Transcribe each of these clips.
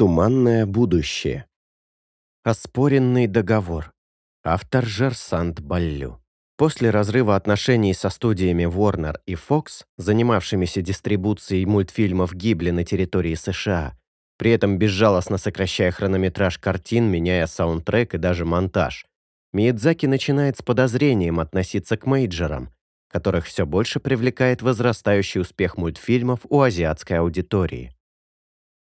Туманное будущее. Оспоренный договор. Автор Жерсант Баллю. После разрыва отношений со студиями Warner и Fox, занимавшимися дистрибуцией мультфильмов Гибли на территории США, при этом безжалостно сокращая хронометраж картин, меняя саундтрек и даже монтаж, Миядзаки начинает с подозрением относиться к мейджорам, которых все больше привлекает возрастающий успех мультфильмов у азиатской аудитории.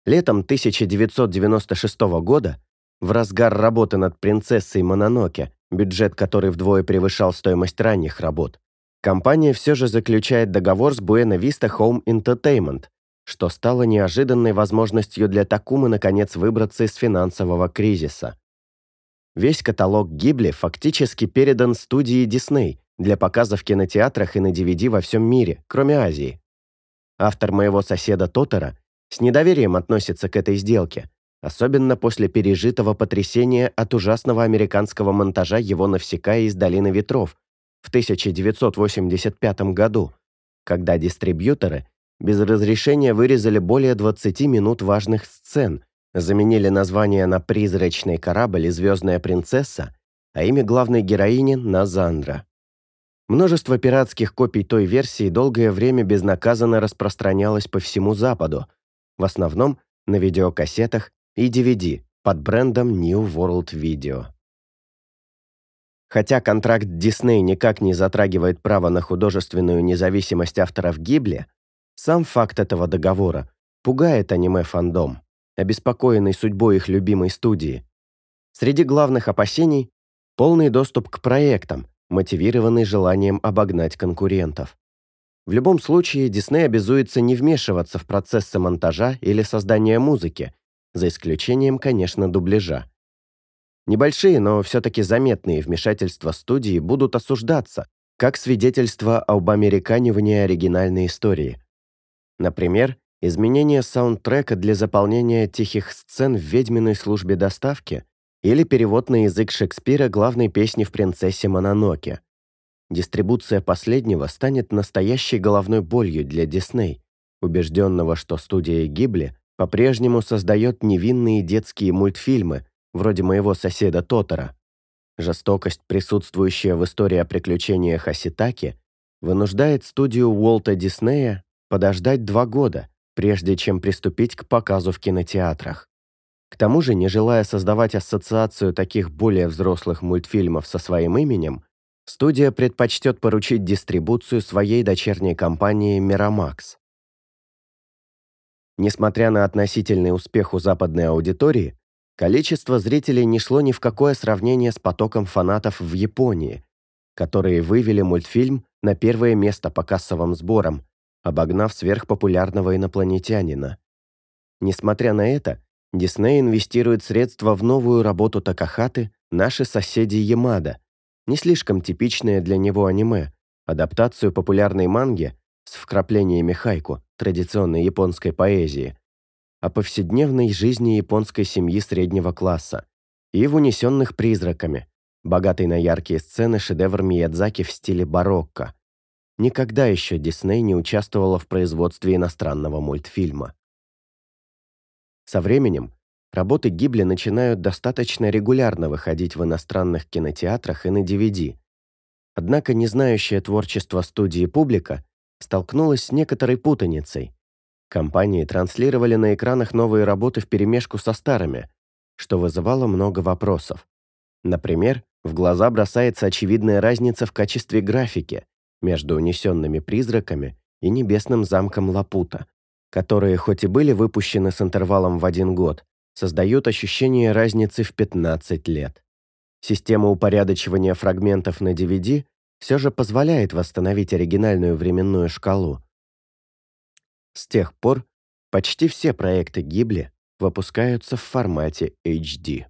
Летом 1996 года, в разгар работы над «Принцессой Мононоке», бюджет которой вдвое превышал стоимость ранних работ, компания все же заключает договор с Buena Vista Home Entertainment, что стало неожиданной возможностью для Такумы наконец выбраться из финансового кризиса. Весь каталог Гибли фактически передан студии Disney для показа в кинотеатрах и на DVD во всем мире, кроме Азии. Автор моего соседа Тотора с недоверием относится к этой сделке, особенно после пережитого потрясения от ужасного американского монтажа его «Навсекая» из «Долины ветров» в 1985 году, когда дистрибьюторы без разрешения вырезали более 20 минут важных сцен – заменили название на «Призрачный корабль» и «Звездная принцесса», а имя главной героини на Зандра. Множество пиратских копий той версии долгое время безнаказанно распространялось по всему Западу, в основном на видеокассетах и DVD под брендом New World Video. Хотя контракт Disney никак не затрагивает право на художественную независимость авторов Гибли, сам факт этого договора пугает аниме-фандом обеспокоенный судьбой их любимой студии. Среди главных опасений – полный доступ к проектам, мотивированный желанием обогнать конкурентов. В любом случае, Дисней обязуется не вмешиваться в процессы монтажа или создания музыки, за исключением, конечно, дубляжа. Небольшие, но все-таки заметные вмешательства студии будут осуждаться, как свидетельство об американивании оригинальной истории. Например, изменение саундтрека для заполнения тихих сцен в ведьминой службе доставки или перевод на язык Шекспира главной песни в «Принцессе Мононоке». Дистрибуция последнего станет настоящей головной болью для Дисней, убежденного, что студия Гибли по-прежнему создает невинные детские мультфильмы, вроде моего соседа Тотора. Жестокость, присутствующая в истории о приключениях Аситаки, вынуждает студию Уолта Диснея подождать два года, прежде чем приступить к показу в кинотеатрах. К тому же, не желая создавать ассоциацию таких более взрослых мультфильмов со своим именем, студия предпочтет поручить дистрибуцию своей дочерней компании Miramax. Несмотря на относительный успех у западной аудитории, количество зрителей не шло ни в какое сравнение с потоком фанатов в Японии, которые вывели мультфильм на первое место по кассовым сборам, обогнав сверхпопулярного инопланетянина. Несмотря на это, Дисней инвестирует средства в новую работу Такахаты «Наши соседи Ямада», не слишком типичное для него аниме, адаптацию популярной манги с вкраплениями хайку, традиционной японской поэзии, о повседневной жизни японской семьи среднего класса и в «Унесенных призраками», богатый на яркие сцены шедевр Миядзаки в стиле барокко – Никогда еще Дисней не участвовала в производстве иностранного мультфильма. Со временем работы Гибли начинают достаточно регулярно выходить в иностранных кинотеатрах и на DVD. Однако не знающая творчество студии публика столкнулась с некоторой путаницей. Компании транслировали на экранах новые работы вперемешку со старыми, что вызывало много вопросов. Например, в глаза бросается очевидная разница в качестве графики – между унесенными призраками и небесным замком Лапута, которые хоть и были выпущены с интервалом в один год, создают ощущение разницы в 15 лет. Система упорядочивания фрагментов на DVD все же позволяет восстановить оригинальную временную шкалу. С тех пор почти все проекты Гибли выпускаются в формате HD.